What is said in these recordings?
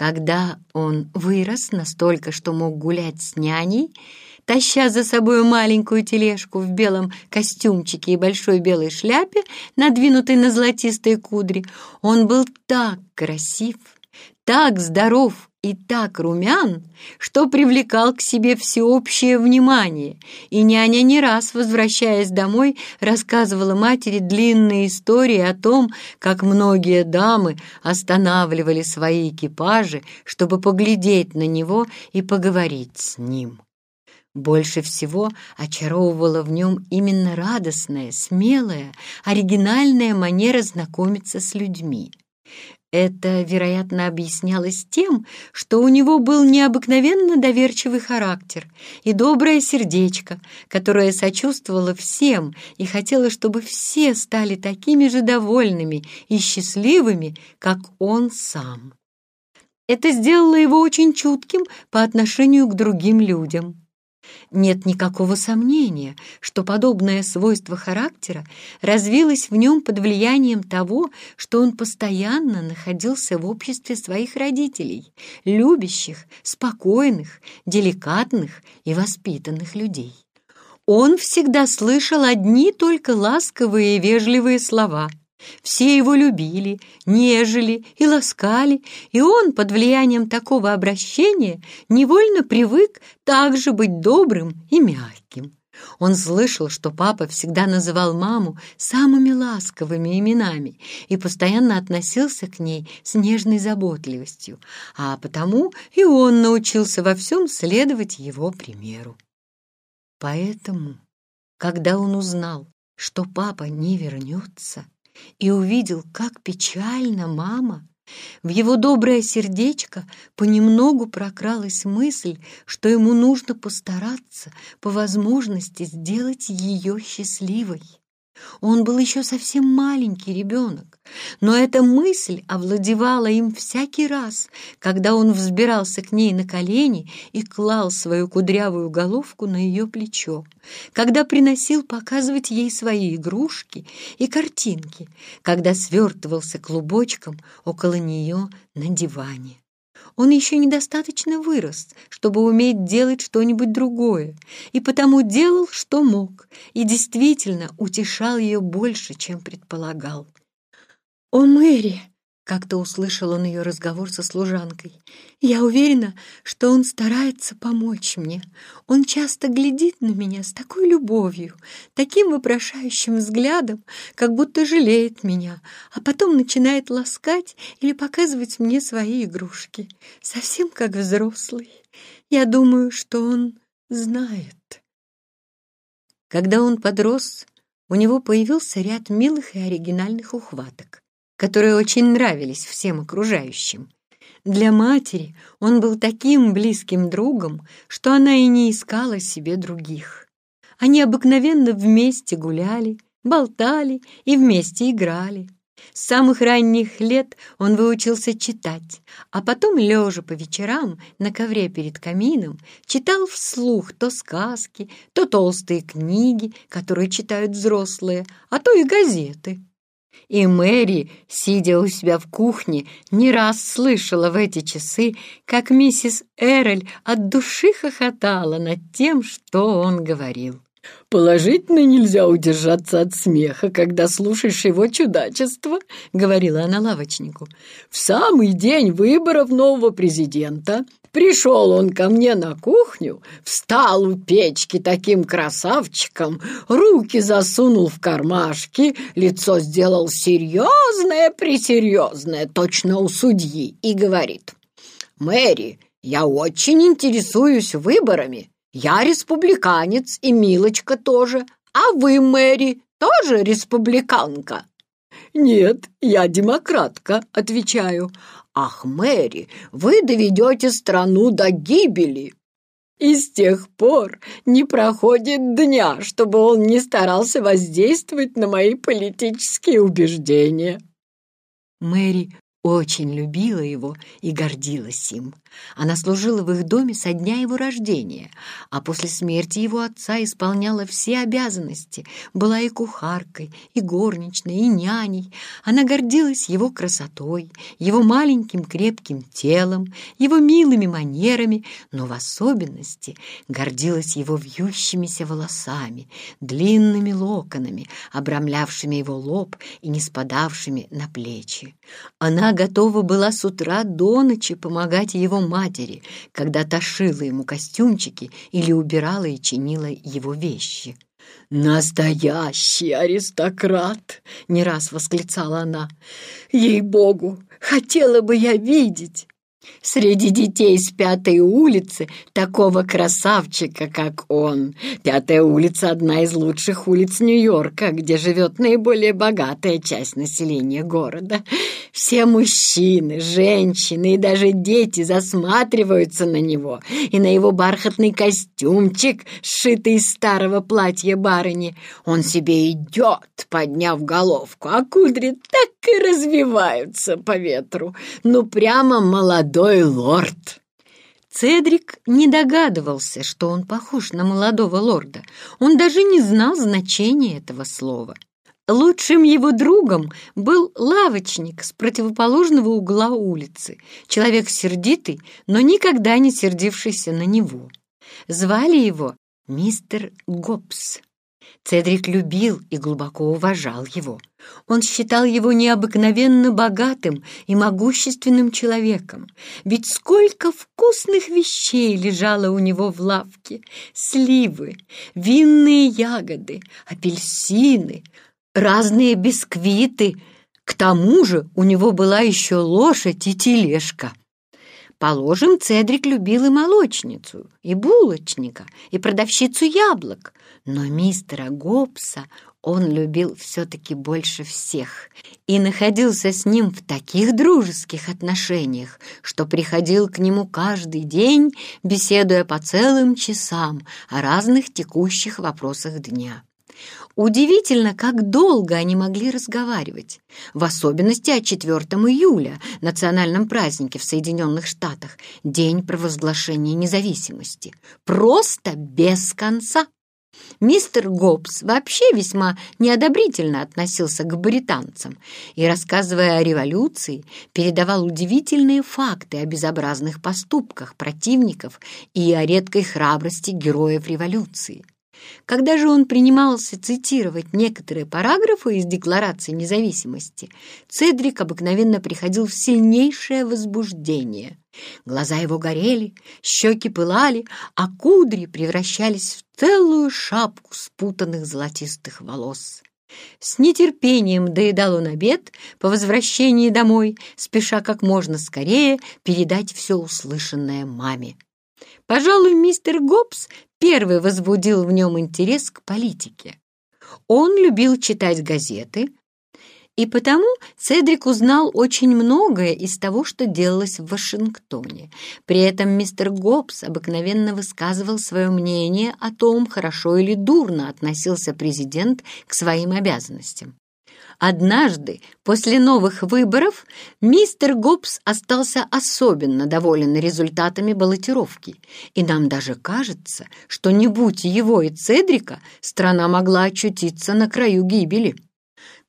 Когда он вырос настолько, что мог гулять с няней, таща за собой маленькую тележку в белом костюмчике и большой белой шляпе, надвинутой на золотистые кудри, он был так красив, так здоров и так румян, что привлекал к себе всеобщее внимание, и няня не раз, возвращаясь домой, рассказывала матери длинные истории о том, как многие дамы останавливали свои экипажи, чтобы поглядеть на него и поговорить с ним. Больше всего очаровывала в нем именно радостная, смелая, оригинальная манера знакомиться с людьми. Это, вероятно, объяснялось тем, что у него был необыкновенно доверчивый характер и доброе сердечко, которое сочувствовало всем и хотело, чтобы все стали такими же довольными и счастливыми, как он сам. Это сделало его очень чутким по отношению к другим людям. Нет никакого сомнения, что подобное свойство характера развилось в нем под влиянием того, что он постоянно находился в обществе своих родителей, любящих, спокойных, деликатных и воспитанных людей. Он всегда слышал одни только ласковые и вежливые слова – все его любили, нежели и ласкали, и он под влиянием такого обращения невольно привык также быть добрым и мягким. Он слышал, что папа всегда называл маму самыми ласковыми именами и постоянно относился к ней с нежной заботливостью, а потому и он научился во всем следовать его примеру. Поэтому, когда он узнал, что папа не вернется, и увидел, как печально мама. В его доброе сердечко понемногу прокралась мысль, что ему нужно постараться по возможности сделать ее счастливой. Он был еще совсем маленький ребенок, но эта мысль овладевала им всякий раз, когда он взбирался к ней на колени и клал свою кудрявую головку на ее плечо, когда приносил показывать ей свои игрушки и картинки, когда свертывался клубочком около нее на диване. Он еще недостаточно вырос, чтобы уметь делать что-нибудь другое, и потому делал, что мог, и действительно утешал ее больше, чем предполагал. «О, Мэри!» Как-то услышал он ее разговор со служанкой. «Я уверена, что он старается помочь мне. Он часто глядит на меня с такой любовью, таким вопрошающим взглядом, как будто жалеет меня, а потом начинает ласкать или показывать мне свои игрушки, совсем как взрослый. Я думаю, что он знает». Когда он подрос, у него появился ряд милых и оригинальных ухваток которые очень нравились всем окружающим. Для матери он был таким близким другом, что она и не искала себе других. Они обыкновенно вместе гуляли, болтали и вместе играли. С самых ранних лет он выучился читать, а потом, лежа по вечерам на ковре перед камином, читал вслух то сказки, то толстые книги, которые читают взрослые, а то и газеты. И Мэри, сидя у себя в кухне, не раз слышала в эти часы, как миссис Эрель от души хохотала над тем, что он говорил. «Положительно нельзя удержаться от смеха, когда слушаешь его чудачество», — говорила она лавочнику. «В самый день выборов нового президента Пришел он ко мне на кухню, встал у печки таким красавчиком, руки засунул в кармашки, лицо сделал серьезное-пресерьезное, точно у судьи, и говорит, «Мэри, я очень интересуюсь выборами. Я республиканец, и Милочка тоже. А вы, Мэри, тоже республиканка?» «Нет, я демократка», — отвечаю. «Ах, Мэри, вы доведете страну до гибели!» И с тех пор не проходит дня, чтобы он не старался воздействовать на мои политические убеждения. Мэри очень любила его и гордилась им. Она служила в их доме со дня его рождения, а после смерти его отца исполняла все обязанности, была и кухаркой, и горничной, и няней. Она гордилась его красотой, его маленьким крепким телом, его милыми манерами, но в особенности гордилась его вьющимися волосами, длинными локонами, обрамлявшими его лоб и не спадавшими на плечи. Она готова была с утра до ночи помогать его матери, когда та шила ему костюмчики или убирала и чинила его вещи. «Настоящий аристократ!» — не раз восклицала она. «Ей-богу, хотела бы я видеть!» Среди детей с пятой улицы такого красавчика, как он. Пятая улица — одна из лучших улиц Нью-Йорка, где живет наиболее богатая часть населения города. Все мужчины, женщины и даже дети засматриваются на него и на его бархатный костюмчик, сшитый из старого платья барыни. Он себе идет, подняв головку, а кудри так и развиваются по ветру. Ну, прямо молодой лорд. Цедрик не догадывался, что он похож на молодого лорда. Он даже не знал значения этого слова. Лучшим его другом был лавочник с противоположного угла улицы, человек сердитый, но никогда не сердившийся на него. Звали его мистер Гоббс. Цедрик любил и глубоко уважал его. Он считал его необыкновенно богатым и могущественным человеком, ведь сколько вкусных вещей лежало у него в лавке. Сливы, винные ягоды, апельсины, разные бисквиты. К тому же у него была еще лошадь и тележка. Положим, Цедрик любил и молочницу, и булочника, и продавщицу яблок, но мистера Гоббса он любил все-таки больше всех и находился с ним в таких дружеских отношениях, что приходил к нему каждый день, беседуя по целым часам о разных текущих вопросах дня. Удивительно, как долго они могли разговаривать, в особенности о 4 июля, национальном празднике в Соединенных Штатах, день провозглашения независимости. Просто без конца. Мистер Гоббс вообще весьма неодобрительно относился к британцам и, рассказывая о революции, передавал удивительные факты о безобразных поступках противников и о редкой храбрости героев революции. Когда же он принимался цитировать некоторые параграфы из Декларации независимости, Цедрик обыкновенно приходил в сильнейшее возбуждение. Глаза его горели, щеки пылали, а кудри превращались в целую шапку спутанных золотистых волос. С нетерпением доедал он обед по возвращении домой, спеша как можно скорее передать все услышанное маме. Пожалуй, мистер Гоббс первый возбудил в нем интерес к политике. Он любил читать газеты, и потому Цедрик узнал очень многое из того, что делалось в Вашингтоне. При этом мистер Гоббс обыкновенно высказывал свое мнение о том, хорошо или дурно относился президент к своим обязанностям. Однажды, после новых выборов, мистер Гоббс остался особенно доволен результатами баллотировки, и нам даже кажется, что не будь его и Цедрика, страна могла очутиться на краю гибели.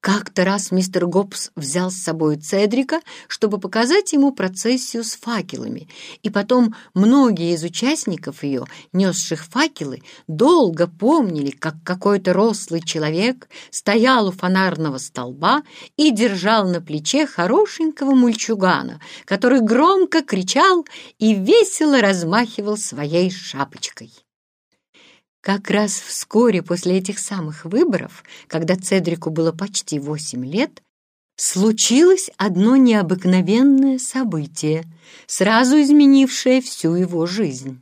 Как-то раз мистер Гоббс взял с собой Цедрика, чтобы показать ему процессию с факелами, и потом многие из участников ее, несших факелы, долго помнили, как какой-то рослый человек стоял у фонарного столба и держал на плече хорошенького мульчугана, который громко кричал и весело размахивал своей шапочкой. Как раз вскоре после этих самых выборов, когда Цедрику было почти восемь лет, случилось одно необыкновенное событие, сразу изменившее всю его жизнь.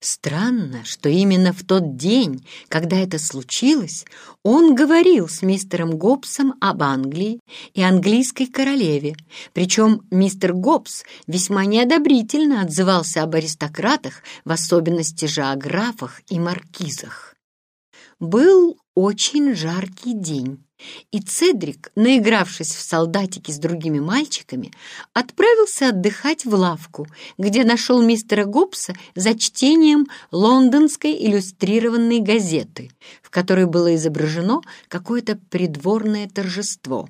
Странно, что именно в тот день, когда это случилось, он говорил с мистером Гоббсом об Англии и английской королеве, причем мистер Гоббс весьма неодобрительно отзывался об аристократах, в особенности же о графах и маркизах. Был очень жаркий день, и Цедрик, наигравшись в солдатики с другими мальчиками, отправился отдыхать в лавку, где нашел мистера Гоббса за чтением лондонской иллюстрированной газеты, в которой было изображено какое-то придворное торжество.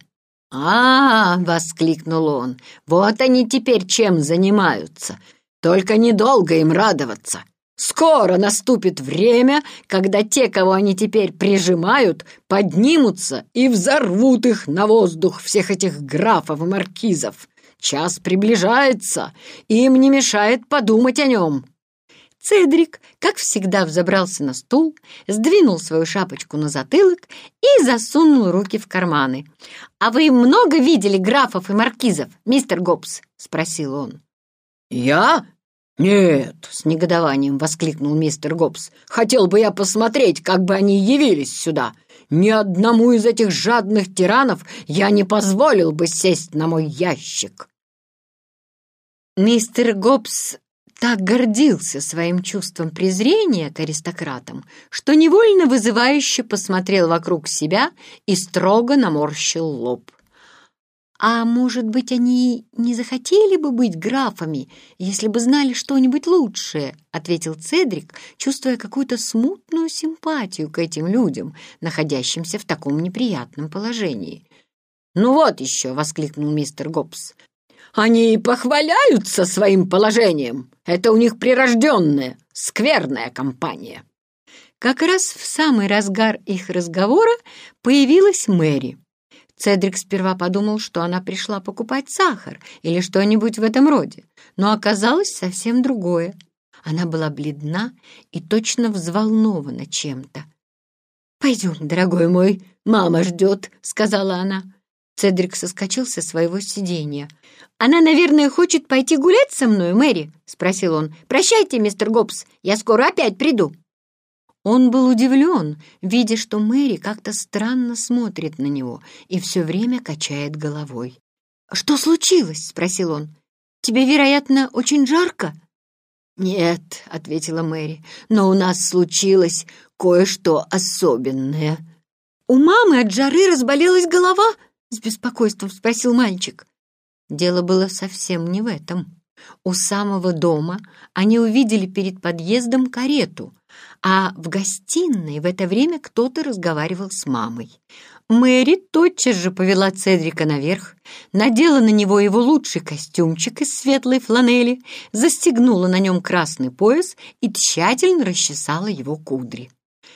«А, -а, воскликнул он, — вот они теперь чем занимаются. Только недолго им радоваться. Скоро наступит время, когда те, кого они теперь прижимают, поднимутся и взорвут их на воздух, всех этих графов и маркизов. Час приближается, им не мешает подумать о нем. Цедрик, как всегда, взобрался на стул, сдвинул свою шапочку на затылок и засунул руки в карманы. «А вы много видели графов и маркизов, мистер Гоббс?» — спросил он. «Я? «Нет!» — с негодованием воскликнул мистер Гоббс. «Хотел бы я посмотреть, как бы они явились сюда. Ни одному из этих жадных тиранов я не позволил бы сесть на мой ящик!» Мистер Гоббс так гордился своим чувством презрения к аристократам, что невольно вызывающе посмотрел вокруг себя и строго наморщил лоб. А может быть, они не захотели бы быть графами, если бы знали что-нибудь лучшее, ответил Цедрик, чувствуя какую-то смутную симпатию к этим людям, находящимся в таком неприятном положении. «Ну вот еще!» — воскликнул мистер Гоббс. «Они похваляются своим положением. Это у них прирожденная, скверная компания». Как раз в самый разгар их разговора появилась Мэри. Цедрик сперва подумал, что она пришла покупать сахар или что-нибудь в этом роде, но оказалось совсем другое. Она была бледна и точно взволнована чем-то. «Пойдем, дорогой мой, мама ждет», — сказала она. Цедрик соскочил со своего сиденья. «Она, наверное, хочет пойти гулять со мной, Мэри?» — спросил он. «Прощайте, мистер Гоббс, я скоро опять приду». Он был удивлен, видя, что Мэри как-то странно смотрит на него и все время качает головой. «Что случилось?» — спросил он. «Тебе, вероятно, очень жарко?» «Нет», — ответила Мэри, — «но у нас случилось кое-что особенное». «У мамы от жары разболелась голова?» — с беспокойством спросил мальчик. Дело было совсем не в этом. У самого дома они увидели перед подъездом карету, а в гостиной в это время кто-то разговаривал с мамой. Мэри тотчас же повела Цедрика наверх, надела на него его лучший костюмчик из светлой фланели, застегнула на нем красный пояс и тщательно расчесала его кудри.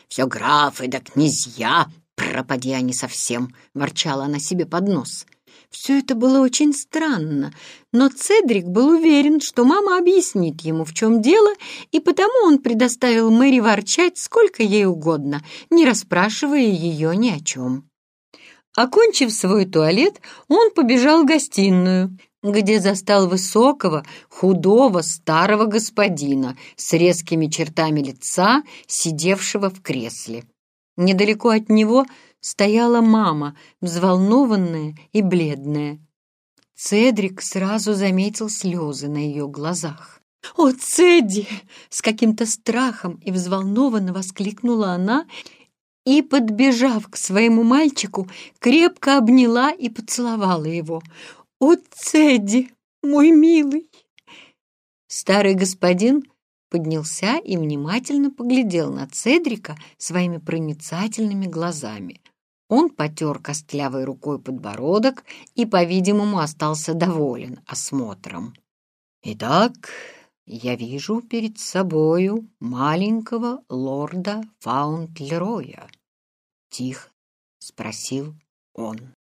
«Все графы да князья, пропади они совсем!» — ворчала она себе под нос — все это было очень странно, но Цедрик был уверен, что мама объяснит ему, в чем дело, и потому он предоставил Мэри ворчать сколько ей угодно, не расспрашивая ее ни о чем. Окончив свой туалет, он побежал в гостиную, где застал высокого, худого, старого господина с резкими чертами лица, сидевшего в кресле. Недалеко от него стояла мама, взволнованная и бледная. Цедрик сразу заметил слезы на ее глазах. «О, Цедди!» — с каким-то страхом и взволнованно воскликнула она и, подбежав к своему мальчику, крепко обняла и поцеловала его. «О, Цедди, мой милый!» Старый господин поднялся и внимательно поглядел на Цедрика своими проницательными глазами. Он потер костлявой рукой подбородок и, по-видимому, остался доволен осмотром. «Итак, я вижу перед собою маленького лорда Фаунтлероя», — тихо спросил он.